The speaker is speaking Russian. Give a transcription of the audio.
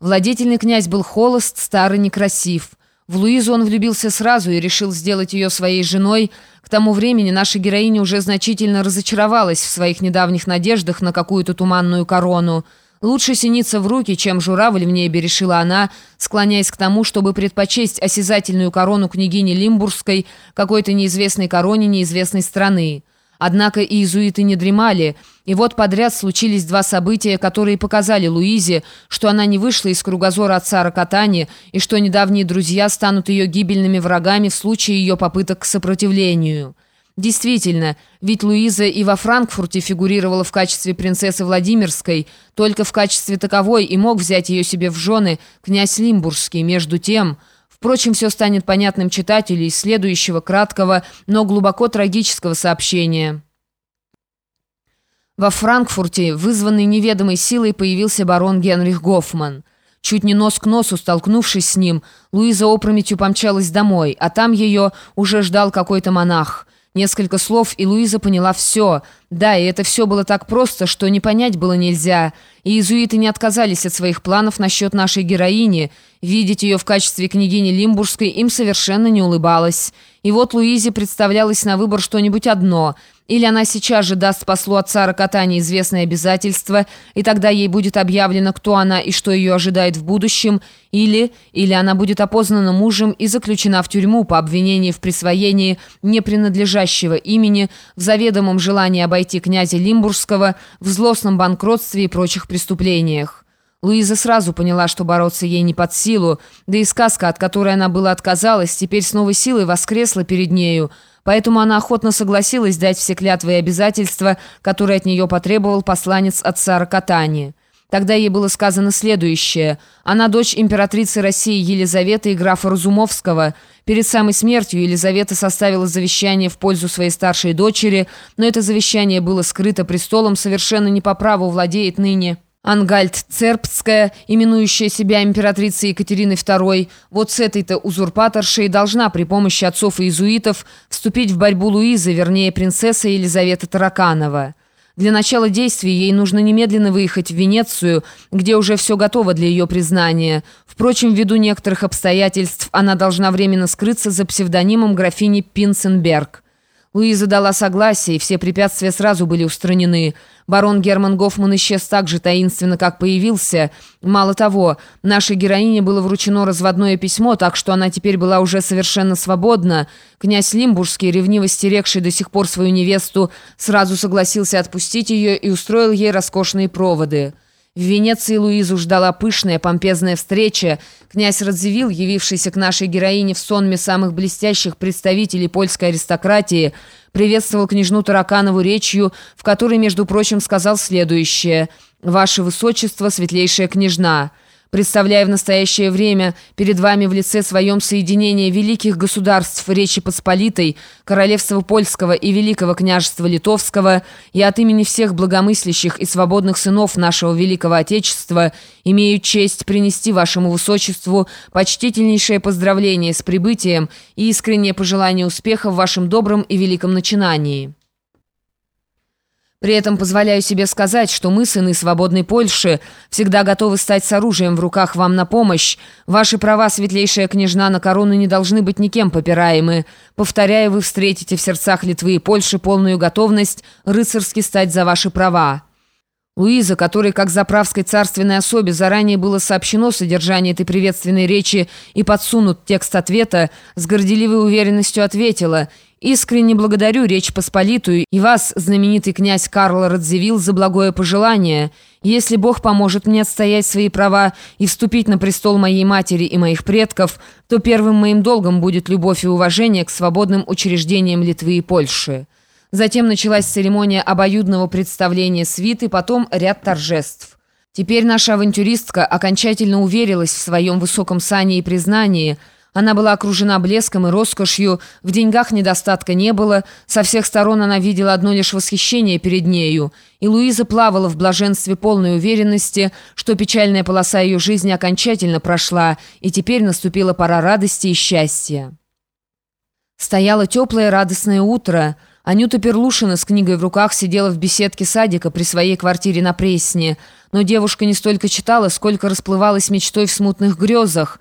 Владетельный князь был холост, старый, некрасив. В Луизу он влюбился сразу и решил сделать ее своей женой. К тому времени наша героиня уже значительно разочаровалась в своих недавних надеждах на какую-то туманную корону. «Лучше синиться в руки, чем журавль в небе», — решила она, склоняясь к тому, чтобы предпочесть осязательную корону княгини Лимбургской какой-то неизвестной короне неизвестной страны. Однако иезуиты не дремали, и вот подряд случились два события, которые показали Луизе, что она не вышла из кругозора отца Рокотани, и что недавние друзья станут ее гибельными врагами в случае ее попыток к сопротивлению. Действительно, ведь Луиза и во Франкфурте фигурировала в качестве принцессы Владимирской, только в качестве таковой и мог взять ее себе в жены князь Лимбургский. Между тем... Впрочем, все станет понятным читателю из следующего краткого, но глубоко трагического сообщения. Во Франкфурте, вызванный неведомой силой, появился барон Генрих Гофман. Чуть не нос к носу столкнувшись с ним, Луиза опрометью помчалась домой, а там ее уже ждал какой-то монах. Несколько слов, и Луиза поняла все. Да, и это все было так просто, что не понять было нельзя. И иезуиты не отказались от своих планов насчет нашей героини. Видеть ее в качестве княгини Лимбургской им совершенно не улыбалось. И вот Луизе представлялось на выбор что-нибудь одно – или она сейчас же даст послу отца Рокотани известное обязательство, и тогда ей будет объявлено, кто она и что ее ожидает в будущем, или, или она будет опознана мужем и заключена в тюрьму по обвинению в присвоении непринадлежащего имени, в заведомом желании обойти князя Лимбургского, в злостном банкротстве и прочих преступлениях. Луиза сразу поняла, что бороться ей не под силу, да и сказка, от которой она была отказалась, теперь с новой силой воскресла перед нею, Поэтому она охотно согласилась дать все клятвы и обязательства, которые от нее потребовал посланец отца Рокотани. Тогда ей было сказано следующее. Она дочь императрицы России Елизаветы и графа Разумовского. Перед самой смертью Елизавета составила завещание в пользу своей старшей дочери, но это завещание было скрыто престолом, совершенно не по праву владеет ныне. Ангальд Цербская, именующая себя императрицей Екатериной II, вот с этой-то узурпаторшей должна при помощи отцов и иезуитов вступить в борьбу Луизы, вернее, принцесса Елизавета Тараканова. Для начала действий ей нужно немедленно выехать в Венецию, где уже все готово для ее признания. Впрочем, ввиду некоторых обстоятельств она должна временно скрыться за псевдонимом графини Пинценберг. Луиза дала согласие, и все препятствия сразу были устранены. Барон Герман Гофман исчез так же таинственно, как появился. Мало того, нашей героине было вручено разводное письмо, так что она теперь была уже совершенно свободна. Князь Лимбургский, ревниво стерегший до сих пор свою невесту, сразу согласился отпустить ее и устроил ей роскошные проводы. В Венеции Луизу ждала пышная, помпезная встреча. Князь Радзивилл, явившийся к нашей героине в сонме самых блестящих представителей польской аристократии, приветствовал княжну Тараканову речью, в которой, между прочим, сказал следующее «Ваше Высочество, светлейшая княжна». Представляя в настоящее время перед вами в лице своем соединение великих государств Речи Посполитой, Королевства Польского и Великого княжества Литовского, я от имени всех благомыслящих и свободных сынов нашего Великого Отечества имею честь принести вашему Высочеству почтительнейшее поздравление с прибытием и искреннее пожелание успеха в вашем добром и великом начинании». При этом позволяю себе сказать, что мы, сыны свободной Польши, всегда готовы стать с оружием в руках вам на помощь. Ваши права, светлейшая княжна, на корону не должны быть никем попираемы. Повторяю, вы встретите в сердцах Литвы и Польши полную готовность рыцарски стать за ваши права». Луиза, которой, как заправской царственной особе, заранее было сообщено содержание этой приветственной речи и подсунут текст ответа, с горделивой уверенностью ответила «Искренне благодарю Речь Посполитую и вас, знаменитый князь Карл Радзивилл, за благое пожелание. Если Бог поможет мне отстоять свои права и вступить на престол моей матери и моих предков, то первым моим долгом будет любовь и уважение к свободным учреждениям Литвы и Польши». Затем началась церемония обоюдного представления свиты, потом ряд торжеств. Теперь наша авантюристка окончательно уверилась в своем высоком сане и признании. Она была окружена блеском и роскошью, в деньгах недостатка не было, со всех сторон она видела одно лишь восхищение перед нею, и Луиза плавала в блаженстве полной уверенности, что печальная полоса ее жизни окончательно прошла, и теперь наступила пора радости и счастья. Стояло теплое радостное утро – Анюта Перлушина с книгой в руках сидела в беседке садика при своей квартире на Пресне. Но девушка не столько читала, сколько расплывалась мечтой в смутных грезах.